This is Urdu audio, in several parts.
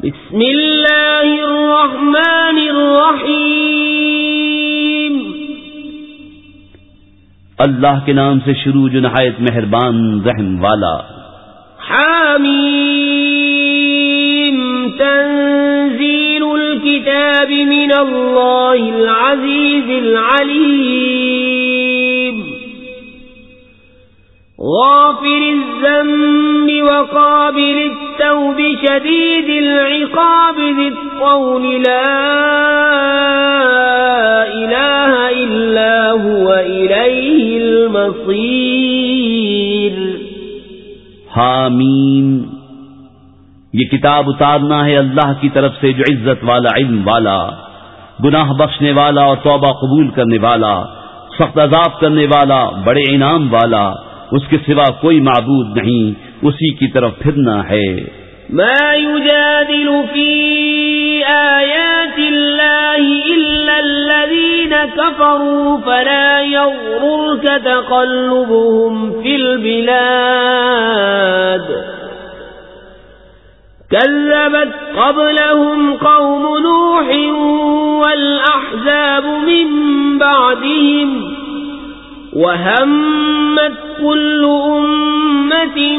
بسم اللہ الرحمن الرحیم اللہ کے نام سے شروع جو نہایت مہربان رحم والا حامیم. تنزیل الكتاب من اللہ العزیز العلیم. غافر الذنب وقابل التوب شديد العقاب ذي الطول لا إله إلا هو إليه المصير. حامیم. یہ کتاب اتارنا ہے اللہ کی طرف سے جو عزت والا، علم والا، گناہ بخشنے والا اور توبہ قبول کرنے والا، سخت عذاب کرنے والا، بڑے انعام والا، اس کے سوا کوئی معبود نہیں۔ اسی کی طرف پھرنا ہے۔ ما يجادل في آيات الله إلا الذين كفروا فلا يغررك تقلبهم في البلاد. كذبت قبلهم قوم نوح والأحزاب من بعدهم وهمت كل أمة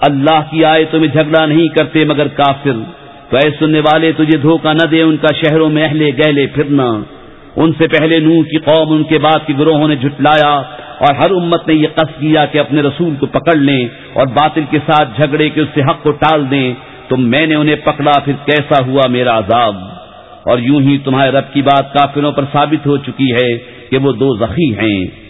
اللہ کی آئے تمہیں جھگڑا نہیں کرتے مگر کافر۔ تو اے سننے والے، تجھے دھوکہ نہ دے ان کا شہروں میں اہلے گہلے پھرنا۔ ان سے پہلے نوح کی قوم، ان کے بعد کی گروہوں نے جھٹلایا اور ہر امت نے یہ قصد کیا کہ اپنے رسول کو پکڑ لیں اور باطل کے ساتھ جھگڑے کے اس سے حق کو ٹال دیں۔ تو میں نے انہیں پکڑا، پھر کیسا ہوا میرا عذاب؟ اور یوں ہی تمہارے رب کی بات کافروں پر ثابت ہو چکی ہے کہ وہ دو زخی ہیں۔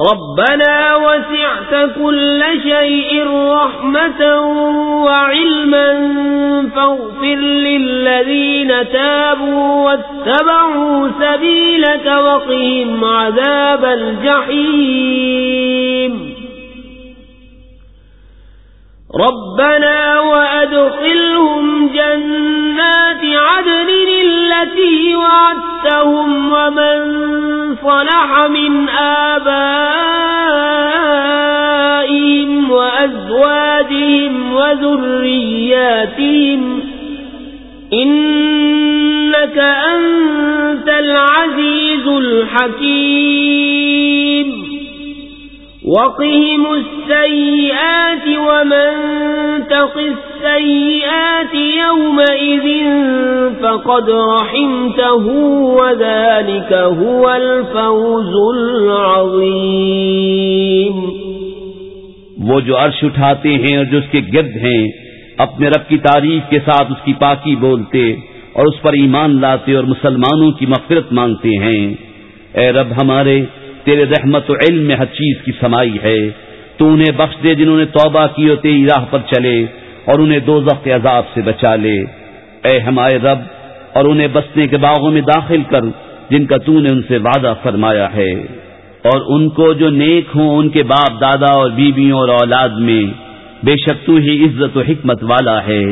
ربنا وسعت كل شيء رحمة وعلما فاغفر للذين تابوا واتبعوا سبيلك وقهم عذاب الجحيم. ربنا وأدخلهم جنات عدن التي وعدت أنفسهم ومن صلح من آبائهم وأزواجهم وذرياتهم إنك أنت العزيز الحكيم وقهم السيئات ومن تق السيئات يومئذ فقد رحمته وذلك هو الفوز العظيم وہ جو عرش اٹھاتے ہیں اور جو اس کے گرد ہیں، اپنے رب کی تعریف کے ساتھ اس کی پاکی بولتے اور اس پر ایمان لاتے اور مسلمانوں کی مغفرت مانگتے ہیں۔ اے رب ہمارے تیرے رحمت و علم میں ہر چیز کی سمائی ہے۔ تو انہیں بخش دے جنہوں نے توبہ کی اور تیری راہ پر چلے اور انہیں دو کے عذاب سے بچا لے۔ اے ہمارے رب، اور انہیں بسنے کے باغوں میں داخل کر جن کا تو نے ان سے وعدہ فرمایا ہے۔ اور ان کو جو نیک ہوں، ان کے باپ، دادا اور بیویوں اور اولاد میں بے شک تو ہی عزت و حکمت والا ہے۔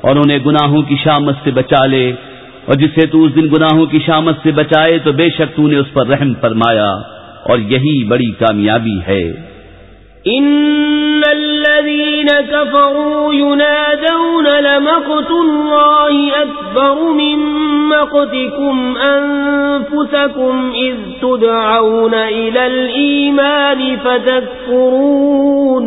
اور انہیں گناہوں کی شامت سے بچا لے۔ اور جسے تو اس دن گناہوں کی شامت سے بچائے تو بے شک تو نے اس پر رحم فرمایا۔ اور یہی بڑی کامیابی ہے۔ ان الذين كفروا ينادون لمقت الله اكبر من مقتكم انفسكم اذ تدعون الى الايمان فتكفرون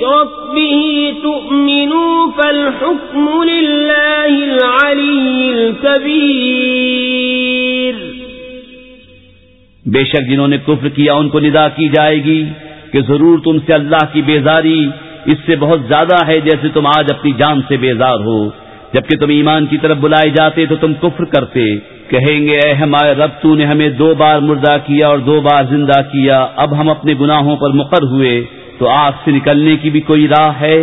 يشرك به تؤمنوا فالحكم لله العلي الكبير بے شک جنہوں نے کفر کیا، ان کو ندا کی جائے گی کہ ضرور تم سے اللہ کی بیزاری اس سے بہت زیادہ ہے جیسے تم آج اپنی جان سے بیزار ہو۔ جبکہ تم ایمان کی طرف بلائے جاتے تو تم کفر کرتے۔ کہیں گے، اے ہمارے رب، تو نے ہمیں دو بار مردہ کیا اور دو بار زندہ کیا۔ اب ہم اپنے گناہوں پر مقر ہوئے۔ تو آگ سے نکلنے کی بھی کوئی راہ ہے؟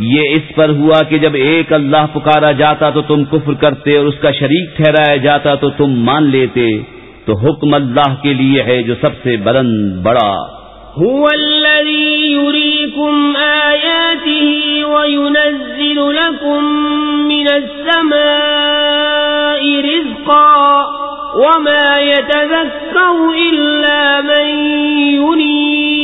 یہ اس پر ہوا کہ جب ایک اللہ پکارا جاتا تو تم کفر کرتے اور اس کا شریک ٹھہرایا جاتا تو تم مان لیتے، تو حکم اللہ کے لیے ہے جو سب سے بلند بڑا۔ هو الذي يريكم آياته وينزل لكم من السماء رزقا وما يتذكر إلا من ينيب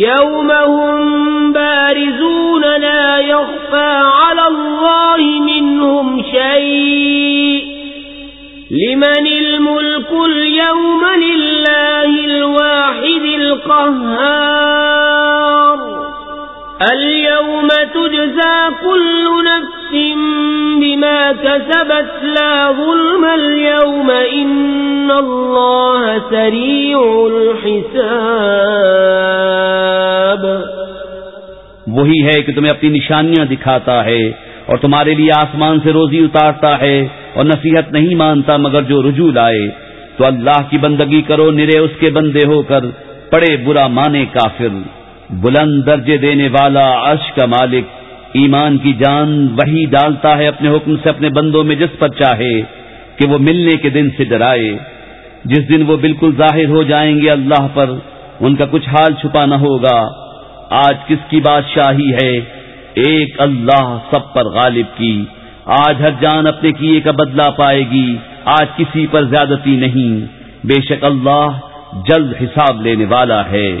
يوم هم بارزون لا يخفى على الله منهم شيء لمن الملك اليوم لله الواحد القهار اليوم تجزى كل نفس بما كسبت لا ظلم اليوم إن الله سريع الحساب وہی ہے کہ تمہیں اپنی نشانیاں دکھاتا ہے اور تمہارے لیے آسمان سے روزی اتارتا ہے اور نصیحت نہیں مانتا مگر جو رجوع لائے۔ تو اللہ کی بندگی کرو، نرے اس کے بندے ہو کر، پڑے برا مانے کافر۔ بلند درجے دینے والا عرش کا مالک۔ ایمان کی جان وہی ڈالتا ہے اپنے حکم سے اپنے بندوں میں جس پر چاہے کہ وہ ملنے کے دن سے ڈرائے۔ جس دن وہ بالکل ظاہر ہو جائیں گے اللہ پر، ان کا کچھ حال چھپا نہ ہوگا۔ آج کس کی بادشاہی ہے؟ ایک اللہ سب پر غالب کی۔ آج ہر جان اپنے کیے کا بدلہ پائے گی۔ آج کسی پر زیادتی نہیں۔ بے شک اللہ جلد حساب لینے والا ہے۔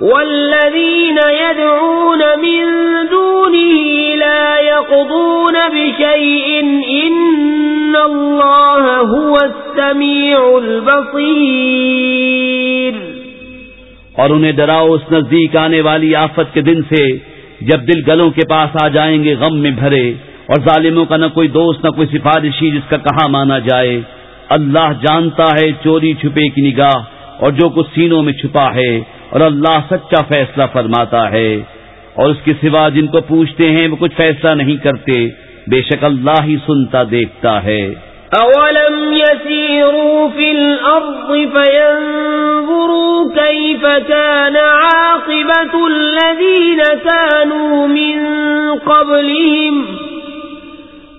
والذين يدعون من دونه لا يقضون بشيء إن الله هو السميع البصير اور انہیں ڈراؤ اس نزدیک آنے والی آفت کے دن سے جب دل گلوں کے پاس آ جائیں گے غم میں بھرے اور ظالموں کا نہ کوئی دوست نہ کوئی سفارشی جس کا کہاں مانا جائے۔ اللہ جانتا ہے چوری چھپے کی نگاہ اور جو کچھ سینوں میں چھپا ہے۔ اور اللہ سچا فیصلہ فرماتا ہے اور اس کے سوا جن کو پوچھتے ہیں وہ کچھ فیصلہ نہیں کرتے، بے شک اللہ ہی سنتا دیکھتا ہے۔ أولم يسيروا في الأرض فينظروا كيف كان عاقبة الذين كانوا من قبلهم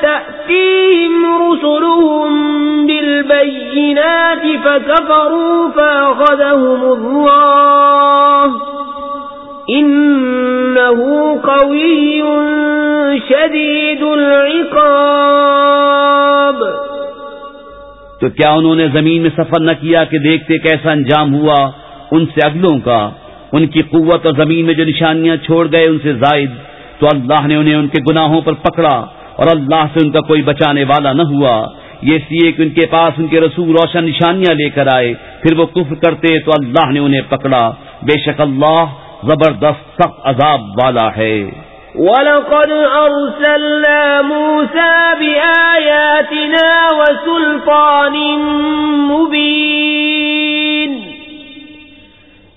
تأتيهم رسلهم بالبينات فكفروا فأخذهم الله. إنه قوي شديد العقاب. تو کیا انہوں نے زمین میں سفر نہ کیا کہ دیکھتے کیسا انجام ہوا؟ ان سے اگلوں کا، ان کی قوت اور زمین میں جو نشانیاں چھوڑ گئے ان سے زائد، تو اللہ نے انہیں ان کے گناہوں پر پکڑا۔ اور اللہ سے ان کا کوئی بچانے والا نہ ہوا۔ یہ اس لیے کہ ان کے پاس ان کے رسول روشن نشانیاں لے کر آئے۔ پھر وہ کفر کرتے تو اللہ نے انہیں پکڑا۔ بے شک اللہ زبردست سخت عذاب والا ہے۔ وَلَقَدْ أَرْسَلْنَا مُوسَى بِآيَاتِنَا وَسُلْطَانٍ مُبِينٍ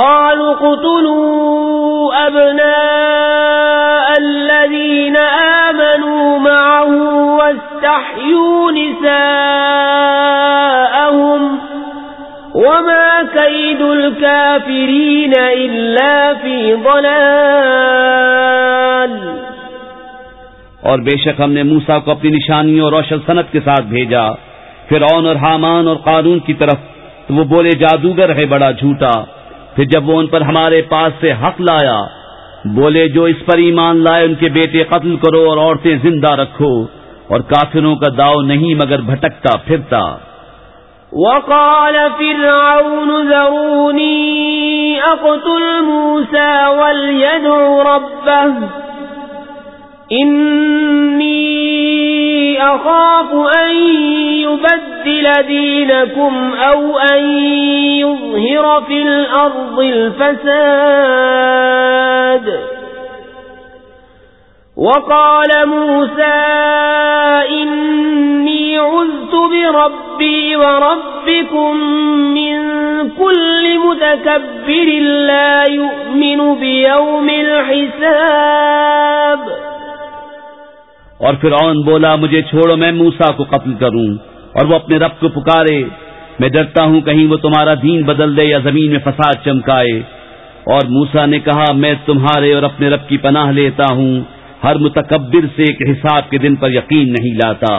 قَالُوا اقْتُلُوا أَبْنَاءَ الَّذِينَ آمَنُوا مَعَهُ وَاسْتَحْيُوا نِسَاءَهُمْ وما كيد الكافرين إلا في ضلال اور بے شک ہم نے موسا کو اپنی نشانیوں اور روشن صنعت کے ساتھ بھیجا۔ پھر اون اور حامان اور قانون کی طرف تو وہ بولے، جادوگر ہے بڑا جھوٹا۔ پھر جب وہ ان پر ہمارے پاس سے حق لایا، بولے، جو اس پر ایمان لائے، ان کے بیٹے قتل کرو اور عورتیں زندہ رکھو، اور کافروں کا داؤ نہیں مگر بھٹکتا، پھرتا۔ وقال فرعون ذروني أقتل موسى وليدع ربه، إني أخاف أن يبدل دينكم أو أن يظهر في الأرض الفساد. وقال موسى إني عذت بربي وربكم من كل متكبر لا يؤمن بيوم الحساب. اور فرعون بولا، مجھے چھوڑو، میں موسا کو قتل کروں۔ اور وہ اپنے رب کو پکارے۔ میں ڈرتا ہوں کہیں وہ تمہارا دین بدل دے یا زمین میں فساد چمکائے۔ اور موسا نے کہا، میں تمہارے اور اپنے رب کی پناہ لیتا ہوں۔ ہر متکبر سے ایک حساب کے دن پر یقین نہیں لاتا۔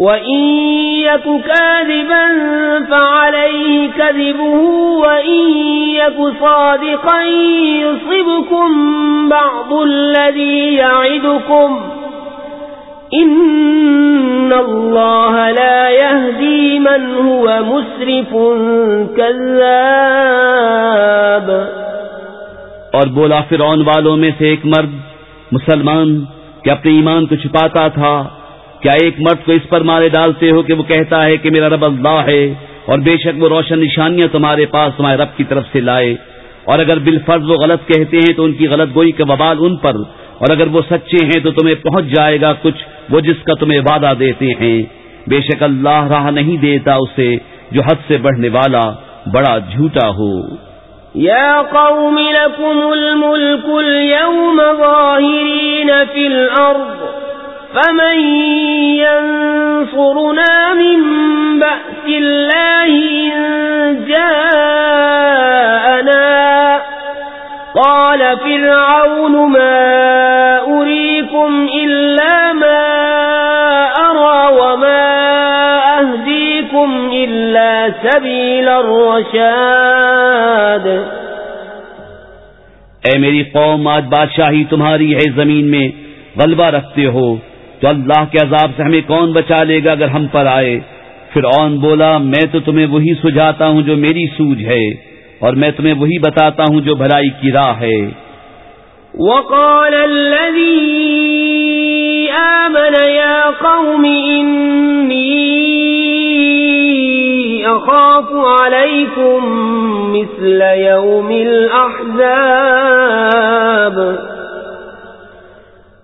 وَإِن يَكُ كَاذِبًا فَعَلَيْهِ كَذِبُهُ وَإِن يَكُ صَادِقًا يُصِبْكُم بَعْضُ الَّذِي يَعِدُكُمْ إِنَّ اللَّهَ لَا يَهْدِي مَنْ هُوَ مُسْرِفٌ كَذَّابٌ اور بولا فرعون والوں میں سے ایک مرد مسلمان کہ اپنے ایمان کو چھپاتا تھا کیا ایک مرد کو اس پر مارے ڈالتے ہو کہ وہ کہتا ہے کہ میرا رب اللہ ہے اور بے شک وہ روشن نشانیاں تمہارے پاس تمہارے رب کی طرف سے لائے؟ اور اگر بالفرض وہ غلط کہتے ہیں تو ان کی غلط گوئی کا ببال ان پر، اور اگر وہ سچے ہیں تو تمہیں پہنچ جائے گا کچھ وہ جس کا تمہیں وعدہ دیتے ہیں۔ بے شک اللہ راہ نہیں دیتا اسے جو حد سے بڑھنے والا بڑا جھوٹا ہو۔ یا قوم، لکم الملک اليوم ظاہرین فی الارض۔ فمن ينصرنا من بأس الله إن جاءنا. قال فرعون ما أريكم إلا ما أرى وما أهديكم إلا سبيل الرشاد. اے میری قوم، آج بادشاہی تمہاری ہے زمین میں، غلبہ رکھتے ہو۔ تو اللہ کے عذاب سے ہمیں کون بچا لے گا اگر ہم پر آئے؟ پھر اون بولا، میں تو تمہیں وہی سجاتا ہوں جو میری سوج ہے، اور میں تمہیں وہی بتاتا ہوں جو بھلائی کی راہ ہے۔ وقال الذي آمن يا قوم إني أخاف عليكم مثل يوم الأحزاب۔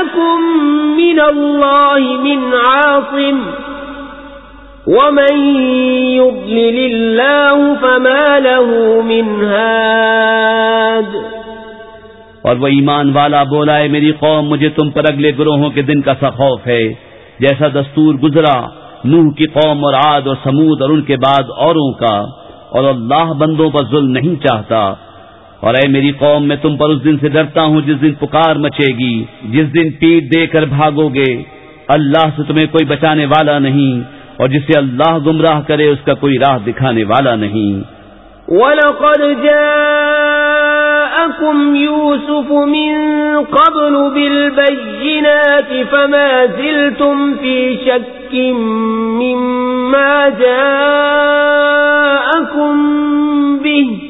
لكم من الله من عاصم ومن يضلل الله فما له من هاد اور وہ ایمان والا بولا ہے، میری قوم، مجھے تم پر اگلے گروہوں کے دن کا سا خوف ہے۔ جیسا دستور گزرا، نوح کی قوم اور عاد اور سمود اور ان کے بعد اوروں کا، اور اللہ بندوں پر ظلم نہیں چاہتا۔ اور اے میری قوم، میں تم پر اس دن سے ڈرتا ہوں جس دن پکار مچے گی، جس دن پیٹ دے کر بھاگو گے۔ اللہ سے تمہیں کوئی بچانے والا نہیں، اور جسے اللہ گمراہ کرے، اس کا کوئی راہ دکھانے والا نہیں۔ وَلَقَدْ جَاءَكُمْ يُوسُفُ مِن قَبْلُ بِالْبَيِّنَاتِ فَمَا زِلْتُمْ فِي شَكٍّ مِّمَّا جَاءَكُمْ بِهِ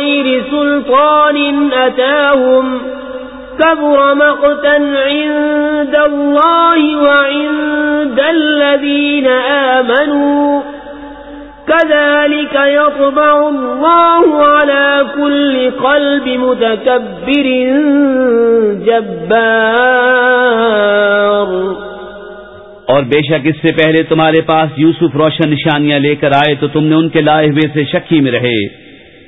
بغير سلطان أتاهم كبر مقتا عند الله وعند الذين آمنوا كذلك يطبع الله على كل قلب متكبر جبار اور بے شک اس سے پہلے تمہارے پاس یوسف روشن نشانیاں لے کر آئے تو تم نے ان کے لائے ہوئے سے شکی میں رہے۔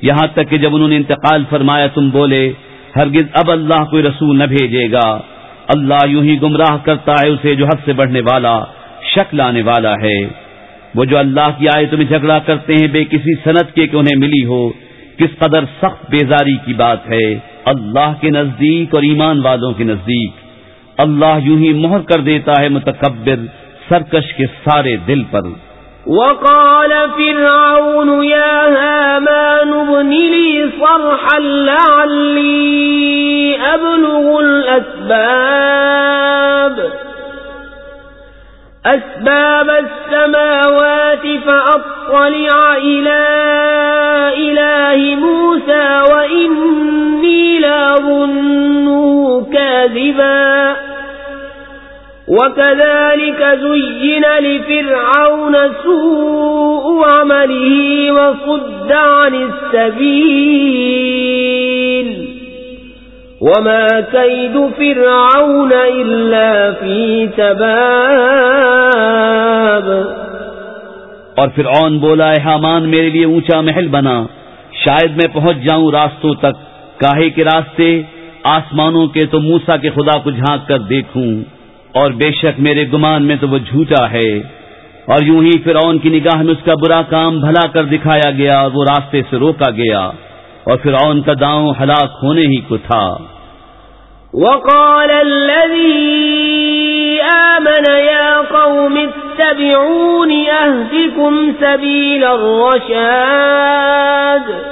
یہاں تک کہ جب انہوں نے انتقال فرمایا تم بولے، ہرگز اب اللہ کوئی رسول نہ بھیجے گا۔ اللہ یوں ہی گمراہ کرتا ہے اسے جو حد سے بڑھنے والا، شک لانے والا ہے۔ وہ جو اللہ کی آئے تمہیں جھگڑا کرتے ہیں، بے کسی صنعت کے کہ انہیں ملی ہو، کس قدر سخت بیزاری کی بات ہے۔ اللہ کے نزدیک اور ایمان والوں کے نزدیک۔ اللہ یوں ہی مہر کر دیتا ہے متکبر، سرکش کے سارے دل پر۔ وقال فرعون يا هامان ابن لي صرحا لعلي أبلغ الأسباب. أسباب السماوات فأطلع إلى إله موسى وإني لأظنه كاذبا. وكذلك زين لفرعون سوء عمله وصد عن السبيل. وما كيد فرعون إلا في تباب اور فرعون بولا ہے حامان، میرے لیے اونچا محل بنا۔ شاید میں پہنچ جاؤں راستوں تک کاہے کے راستے، آسمانوں کے تو موسا کے خدا کو جھانک کر دیکھوں۔ اور بے شک میرے گمان میں تو وہ جھوٹا ہے۔ اور یوں ہی فرعون کی نگاہ میں اس کا برا کام بھلا کر دکھایا گیا اور وہ راستے سے روکا گیا۔ اور فرعون کا داؤں ہلاک ہونے ہی کو تھا۔ وقال الذي آمن يا قوم اتبعون أهدكم سبيل الرشاد۔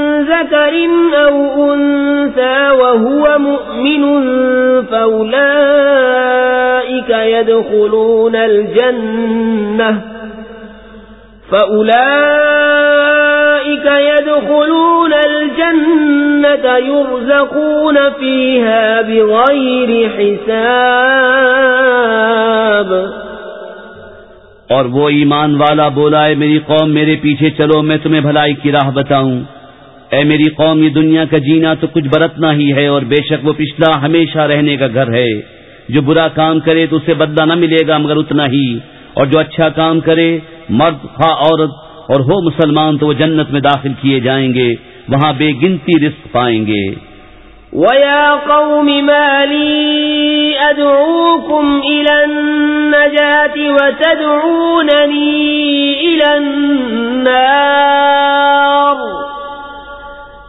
ذكر أو أنثى وهو مؤمن فأولئك يدخلون الجنة فأولئك يدخلون الجنة يرزقون فيها بغير حساب اور وہ ایمان والا بولا ہے میری قوم میرے پیچھے چلو، میں تمہیں بھلائی کی راہ بتاؤں۔ اے میری قوم یہ دنیا کا جینا تو کچھ برتنا ہی ہے اور بے شک وہ پچھلا ہمیشہ رہنے کا گھر ہے۔ جو برا کام کرے تو اسے بدلہ نہ ملے گا مگر اتنا ہی۔ اور جو اچھا کام کرے، مرد، خواہ عورت، اور ہو مسلمان تو وہ جنت میں داخل کیے جائیں گے، وہاں بے گنتی رزق پائیں گے۔ وَيَا قَوْمِ مَا لِي أَدْعُوكُمْ إِلَى النَّجَاةِ وَتَدْعُونَنِي إِلَى النَّارِ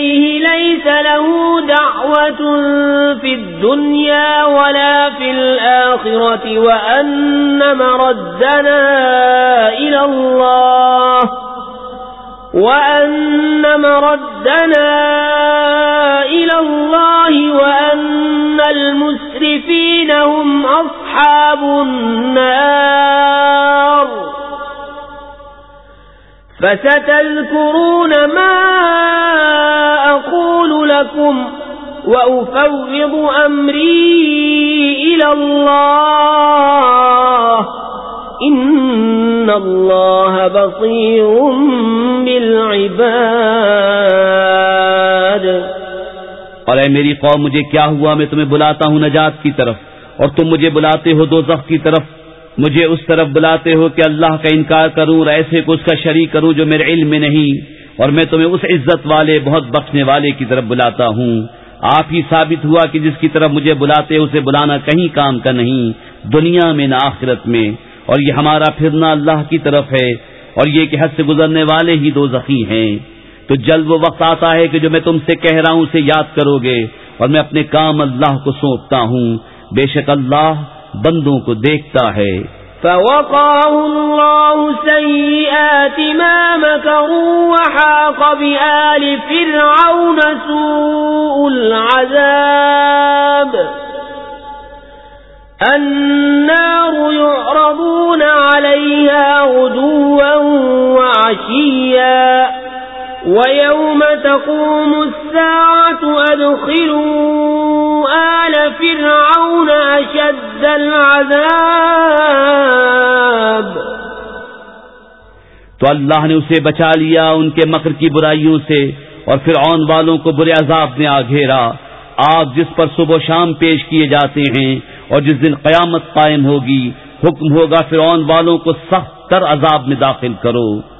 إليه ليس له دعوة في الدنيا ولا في الآخرة وأن مردنا إلى الله وأن مردنا إلى الله وأن المسرفين هم أصحاب النار فستذكرون ما أقول لكم وأفوض أمري إلى الله. إن الله بصير بالعباد. اور اے میری قوم، مجھے کیا ہوا؟ میں تمہیں بلاتا ہوں نجات کی طرف اور تم مجھے بلاتے ہو دو کی طرف. مجھے اس طرف بلاتے ہو کہ اللہ کا انکار کروں اور ایسے کو اس کا شریک کروں جو میرے علم میں نہیں اور میں تمہیں اس عزت والے، بہت بخشنے والے کی طرف بلاتا ہوں۔ آپ ہی ثابت ہوا کہ جس کی طرف مجھے بلاتے، اسے بلانا کہیں کام کا نہیں۔ دنیا میں نہ آخرت میں۔ اور یہ ہمارا پھرنا اللہ کی طرف ہے۔ اور یہ کہ حد سے گزرنے والے ہی دو زخی ہیں۔ تو جلد وہ وقت آتا ہے کہ جو میں تم سے کہہ رہا ہوں، اسے یاد کرو گے۔ اور میں اپنے کام اللہ کو سونپتا ہوں۔ بے شک اللہ بندوں کو دیکھتا ہے۔ فوقاه الله سيئات ما مكروا وحاق بآل فرعون سوء العذاب النار يعرضون عليها غدوا وعشيا ويوم تقوم الساعة أدخلوا آل فرعون أشد العذاب تو اللہ نے اسے بچا لیا ان کے مکر کی برائیوں سے اور فرعون والوں کو برے عذاب نے آ گھیرا۔ آگ جس پر صبح و شام پیش کیے جاتے ہیں اور جس دن قیامت قائم ہوگی، حکم ہوگا فرعون والوں کو سخت تر عذاب میں داخل کرو۔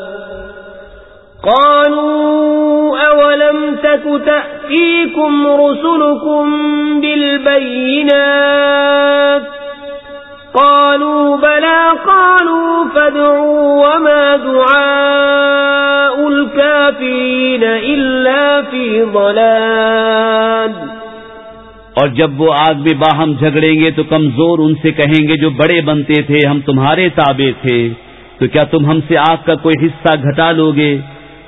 قالوا أولم تك تأتيكم رسلكم بالبينات قالوا بلى قالوا فادعوا وما دعاء الكافرين إلا في ضلال اور جب وہ آگ میں باہم جھگڑیں گے تو کمزور ان سے کہیں گے جو بڑے بنتے تھے ہم تمہارے تابع تھے تو کیا تم ہم سے آگ کا کوئی حصہ گھٹا لو گے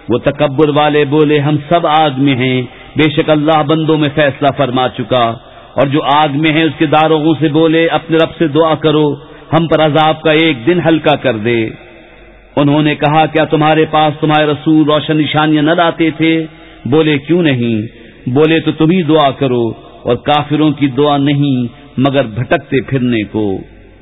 وہ تکبر والے بولے، ہم سب آگ میں ہیں۔ بے شک اللہ بندوں میں فیصلہ فرما چکا۔ اور جو آگ میں ہے اس کے داروغوں سے بولے، اپنے رب سے دعا کرو، ہم پر عذاب کا ایک دن ہلکا کر دے۔ انہوں نے کہا، کیا تمہارے پاس تمہارے رسول روشن نشانیاں نہ لاتے تھے؟ بولے، کیوں نہیں؟ بولے، تو تم ہی دعا کرو۔ اور کافروں کی دعا نہیں، مگر بھٹکتے پھرنے کو۔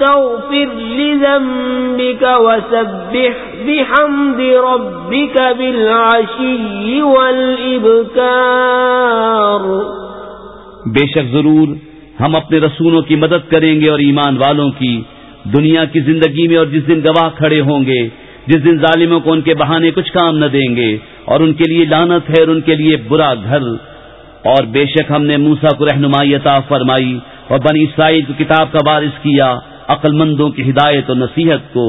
واستغفر لذنبك وسبح بحمد ربك بالعشي والإبكار. بے شک ضرور ہم اپنے رسولوں کی مدد کریں گے اور ایمان والوں کی دنیا کی زندگی میں اور جس دن گواہ کھڑے ہوں گے، جس دن ظالموں کو ان کے بہانے کچھ کام نہ دیں گے، اور ان کے لیے لانت ہے اور ان کے لیے برا گھر۔ اور بے شک ہم نے موسا کو رہنمائی عطا فرمائی اور بنی اسرائیل کو کتاب کا بارش کیا۔ عقل مندوں کی ہدایت و نصیحت کو،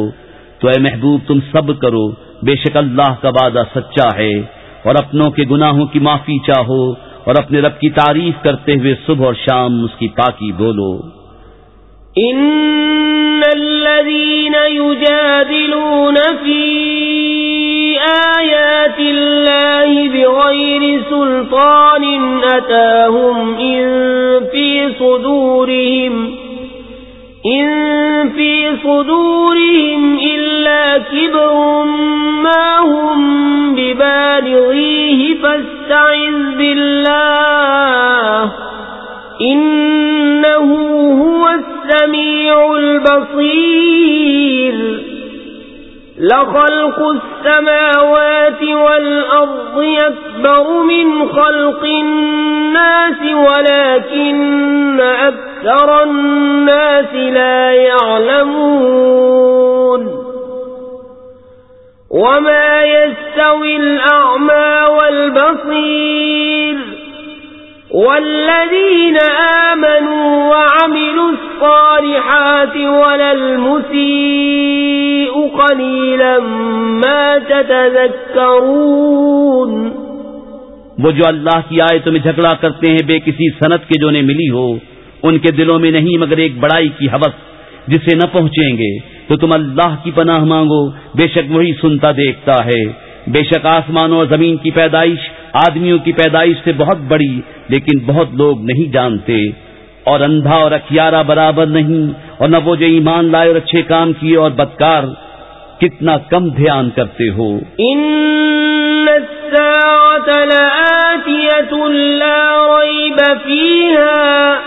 تو اے محبوب تم سب کرو، بے شک اللہ کا وعدہ سچا ہے، اور اپنوں کے گناہوں کی معافی چاہو، اور اپنے رب کی تعریف کرتے ہوئے صبح اور شام اس کی پاکی بولو۔ ان الذين يجادلون في آيات الله بغير سلطان أتاهم إن في صدورهم إن في صدورهم إلا كبر ما هم ببالغيه فاستعذ بالله إنه هو السميع البصير لخلق السماوات والأرض يكبر من خلق الناس ولكن أكبر أكثر الناس لا يعلمون وما يستوي الأعمى والبصير والذين آمنوا وعملوا الصالحات ولا المسيء قليلا ما تتذكرون وہ جو اللہ کی آئے تمہیں جھگڑا کرتے ہیں بے کسی صنعت کے جو نے ملی ہو ان کے دلوں میں نہیں مگر ایک بڑائی کی حوث جسے نہ پہنچیں گے، تو تم اللہ کی پناہ مانگو، بے شک وہی سنتا دیکھتا ہے۔ بے شک آسمانوں اور زمین کی پیدائش آدمیوں کی پیدائش سے بہت بڑی، لیکن بہت لوگ نہیں جانتے۔ اور اندھا اور اکیارا برابر نہیں، اور نہ وہ جو ایمان لائے اور اچھے کام کیے اور بدکار کتنا کم دھیان کرتے ہو۔ ان لا ريب فيها۔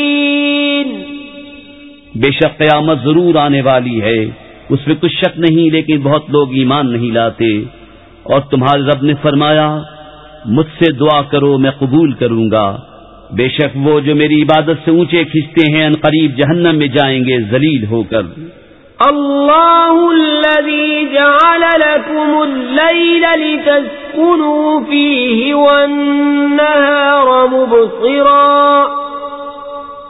بے شک قیامت ضرور آنے والی ہے۔ اس میں کچھ شک نہیں، لیکن بہت لوگ ایمان نہیں لاتے۔ اور تمہارے رب نے فرمایا، مجھ سے دعا کرو، میں قبول کروں گا۔ بے شک وہ جو میری عبادت سے اونچے کھینچتے ہیں، ان قریب جہنم میں جائیں گے، ذلیل ہو کر۔ اللہ الذي جعل لكم الليل لتسكنوا فيه والنهار مبصرا۔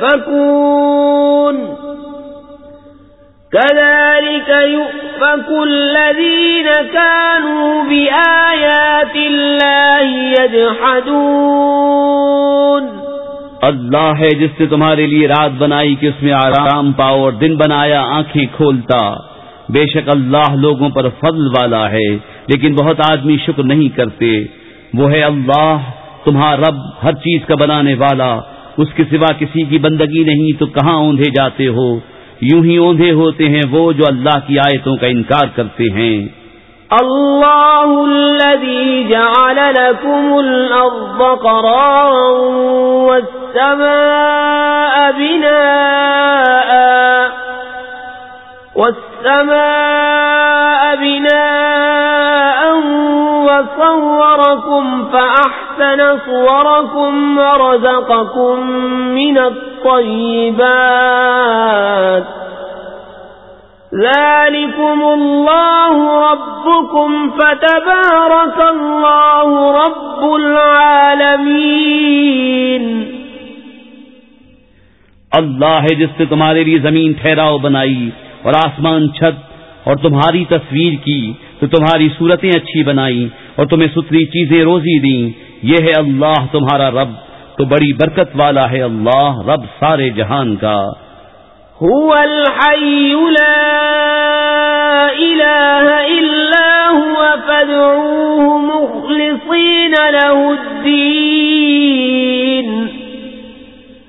تؤفكون كذلك يؤفك الذين كانوا بآيات الله يجحدون اللہ ہے جس نے تمہارے لیے رات بنائی کہ اس میں آرام پاؤ اور دن بنایا، آنکھیں کھولتا۔ بے شک اللہ لوگوں پر فضل والا ہے، لیکن بہت آدمی شکر نہیں کرتے۔ وہ ہے اللہ، تمہارا رب، ہر چیز کا بنانے والا۔ اس کے سوا کسی کی بندگی نہیں، تو کہاں اوندھے جاتے ہو؟ یوں ہی اوندھے ہوتے ہیں وہ جو اللہ کی آیتوں کا انکار کرتے ہیں۔ اللہ الذي جعل لكم الأرض قرارا والسماء بناء والسماء بناء وصوركم فأحسن صوركم ورزقكم من الطيبات ذلكم الله ربكم فتبارك الله رب العالمين اللہ ہے جس نے تمہارے لیے زمین ٹھہراؤ بنائی اور آسمان چھت اور تمہاری تصویر کی تو تمہاری صورتیں اچھی بنائی اور تمہیں ستری چیزیں روزی دیں۔ یہ ہے اللہ تمہارا رب، تو بڑی برکت والا ہے اللہ رب سارے جہان کا۔ هو الحي لا إله إلا هو، فادعوه مخلصين له الدين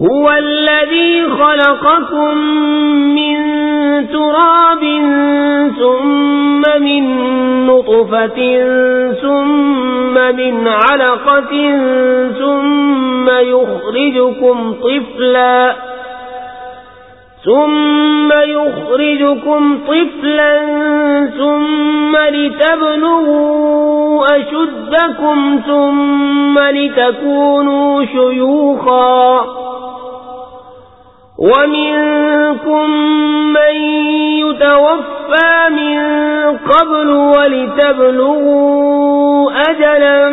هو الذي خلقكم من تراب ثم من نطفة ثم من علقة ثم يخرجكم طفلا ثم يخرجكم طفلا ثم لتبلغوا أشدكم ثم لتكونوا شيوخا ومنكم من يتوفى من قبل ولتبلغوا أجلا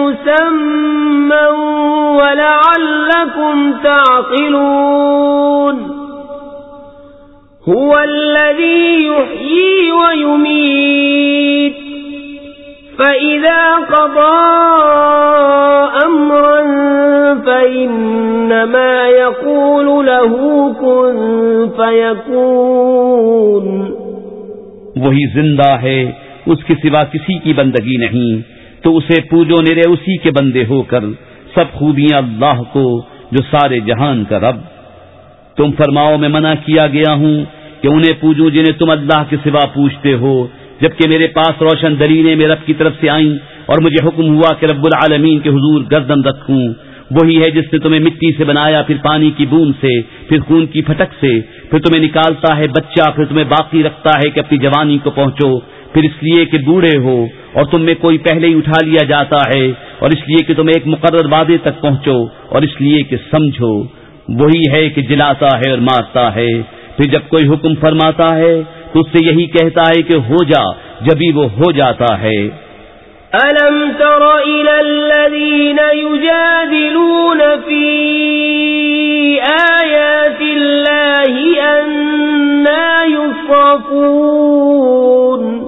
مسمى ولعلكم تعقلون هو الذي يحيي ويميت فإذا قضى أمرا فإنما يقول له كن فيكون وہی زندہ ہے، اس کے سوا کسی کی بندگی نہیں۔ تو اسے پوجو نرے اسی کے بندے ہو کر، سب خوبیاں اللہ کو، جو سارے جہان کا رب۔ تم فرماؤ، میں منع کیا گیا ہوں کہ انہیں پوجوں جنہیں تم اللہ کے سوا پوچھتے ہو۔ جبکہ میرے پاس روشن دلیلیں میں رب کی طرف سے آئیں اور مجھے حکم ہوا کہ رب العالمین کے حضور گردن رکھوں۔ وہی ہے جس نے تمہیں مٹی سے بنایا، پھر پانی کی بوند سے، پھر خون کی پھٹک سے، پھر تمہیں نکالتا ہے بچہ، پھر تمہیں باقی رکھتا ہے کہ اپنی جوانی کو پہنچو۔ پھر اس لیے کہ بوڑھے ہو اور تم میں کوئی پہلے ہی اٹھا لیا جاتا ہے اور اس لیے کہ تم ایک مقرر وعدے تک پہنچو اور اس لیے کہ سمجھو۔ وہی ہے کہ جلاتا ہے اور مارتا ہے۔ پھر جب کوئی حکم فرماتا ہے تجھ سے یہی کہتا ہے کہ ہو جا جبھی وہ ہو جاتا ہے۔ ألم تر إلى الذين يجادلون في آيات الله أنا يصرفون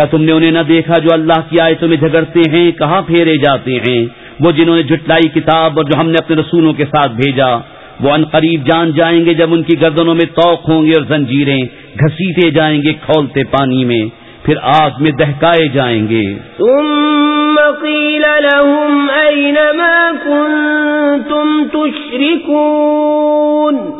کیا تم نے انہیں نہ دیکھا جو اللہ کی آیتوں میں جھگڑتے ہیں؟ کہاں پھیرے جاتے ہیں؟ وہ جنہوں نے جھٹلائی کتاب اور جو ہم نے اپنے رسولوں کے ساتھ بھیجا، وہ ان قریب جان جائیں گے جب ان کی گردنوں میں توق ہوں گے اور زنجیریں گھسیٹے جائیں گے کھولتے پانی میں، پھر آگ میں دہکائے جائیں گے۔ ثم قيل لهم ما كنتم تشركون؟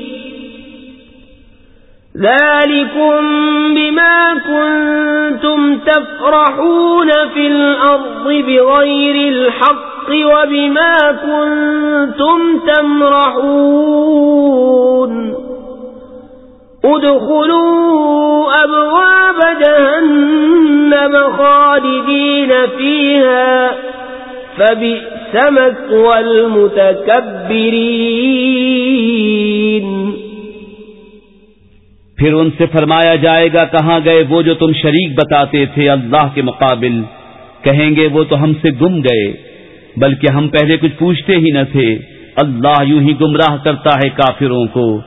ذلكم بما كنتم تفرحون في الأرض بغير الحق وبما كنتم تمرحون ادخلوا أبواب جهنم خالدين فيها فبئس مثوى المتكبرين پھر ان سے فرمایا جائے گا کہاں گئے وہ جو تم شریک بتاتے تھے اللہ کے مقابل؟ کہیں گے وہ تو ہم سے گم گئے، بلکہ ہم پہلے کچھ پوچھتے ہی نہ تھے، اللہ یوں ہی گمراہ کرتا ہے کافروں کو۔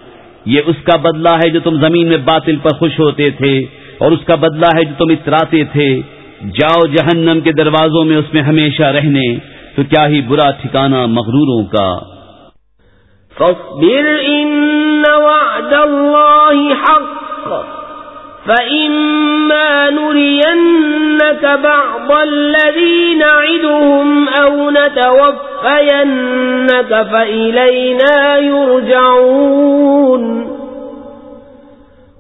یہ اس کا بدلہ ہے جو تم زمین میں باطل پر خوش ہوتے تھے، اور اس کا بدلہ ہے جو تم اتراتے تھے۔ جاؤ جہنم کے دروازوں میں اس میں ہمیشہ رہنے، تو کیا ہی برا ٹھکانہ مغروروں کا۔ فاصبر إن وعد الله حق. فإما نرينك بعض الذين عدهم أو نتوفينك فإلينا يرجعون.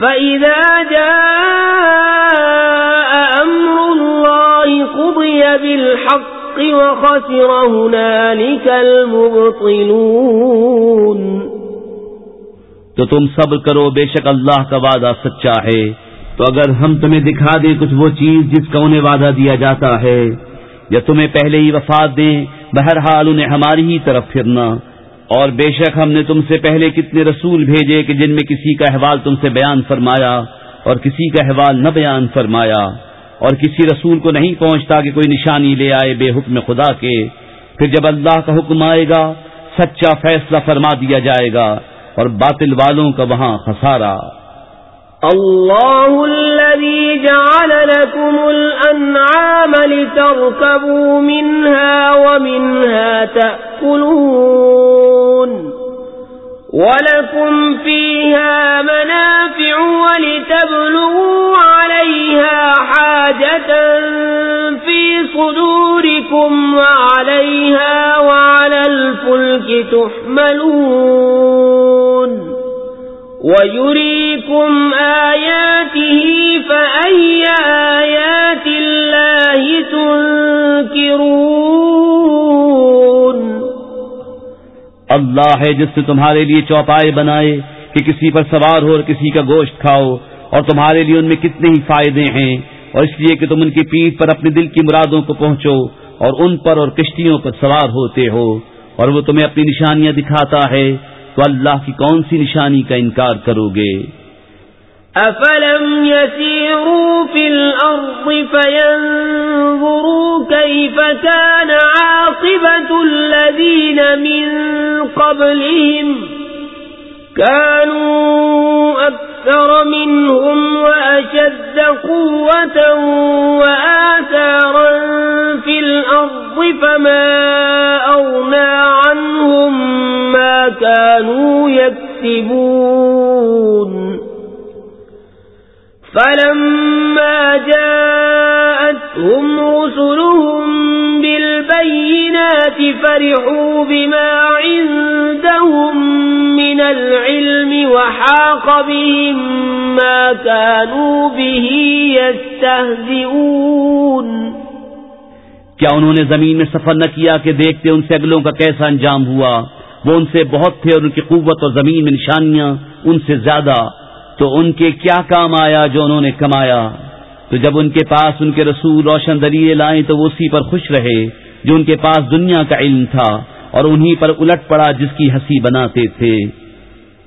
فإذا جاء أمر الله قضي بالحق وخسر هنالك المبطلون تو تم صبر کرو، بے شک اللہ کا وعدہ سچا ہے۔ تو اگر ہم تمہیں دکھا دیں کچھ وہ چیز جس کا انہیں وعدہ دیا جاتا ہے، یا تمہیں پہلے ہی وفات دیں، بہرحال انہیں ہماری ہی طرف پھرنا۔ اور بے شک ہم نے تم سے پہلے کتنے رسول بھیجے کہ جن میں کسی کا احوال تم سے بیان فرمایا اور کسی کا احوال نہ بیان فرمایا اور کسی رسول کو نہیں پہنچتا کہ کوئی نشانی لے آئے بے حکم خدا کے۔ پھر جب اللہ کا حکم آئے گا، سچا فیصلہ فرما دیا جائے گا اور باطل والوں کا وہاں خسارا الله الذي جعل لكم الأنعام لتركبوا منها ومنها تأكلون ولكم فيها منافع ولتبلغوا عليها حاجة في صدوركم وعليها وعلى الفلك تحملون ويريكم آياته فأي آيات الله تنكرون اللہ ہے جس نے تمہارے لیے چوپائے بنائے کہ کسی پر سوار ہو اور کسی کا گوشت کھاؤ، اور تمہارے لیے ان میں کتنے ہی فائدے ہیں، اور اس لیے کہ تم ان کی پیٹ پر اپنے دل کی مرادوں کو پہنچو اور ان پر اور کشتیوں پر سوار ہوتے ہو، اور وہ تمہیں اپنی نشانیاں دکھاتا ہے تو اللہ کی کون سی نشانی کا انکار کرو گے؟ افلم يسيروا في الارض فينظروا كيف كان عاقبة الذين من قبلهم كانوا اكثر منهم واشد قوة وآثارا في الارض فما اغنى عنهم كانوا يكسبون. فلما جاءتهم رسلهم بالبينات فرحوا بما عندهم من العلم وحاق بهم ما كانوا به يستهزئون. کیا انہوں نے زمین میں سفر نہ کیا کہ دیکھتے ان سے اگلوں کا کیسا انجام ہوا؟ وہ ان سے بہت تھے اور ان کی قوت اور زمین میں نشانیاں ان سے زیادہ، تو ان کے کیا کام آیا جو انہوں نے کمایا؟ تو جب ان کے پاس ان کے رسول روشن دلیلے لائیں تو وہ اسی پر خوش رہے جو ان کے پاس دنیا کا علم تھا اور انہی پر الٹ پڑا جس کی ہنسی بناتے تھے۔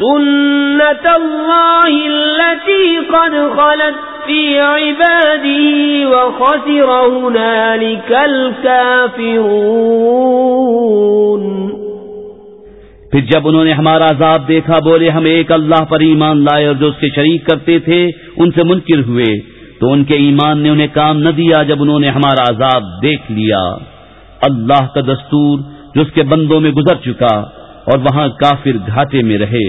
سنة الله التي قد خلت في عباده وخسر هنالك الكافرون پھر جب انہوں نے ہمارا عذاب دیکھا، بولے، ہم ایک اللہ پر ایمان لائے اور جو اس کے شریک کرتے تھے، ان سے منکر ہوئے۔ تو ان کے ایمان نے انہیں کام نہ دیا جب انہوں نے ہمارا عذاب دیکھ لیا۔ اللہ کا دستور جو اس کے بندوں میں گزر چکا۔ اور وہاں کافر گھاٹے میں رہے۔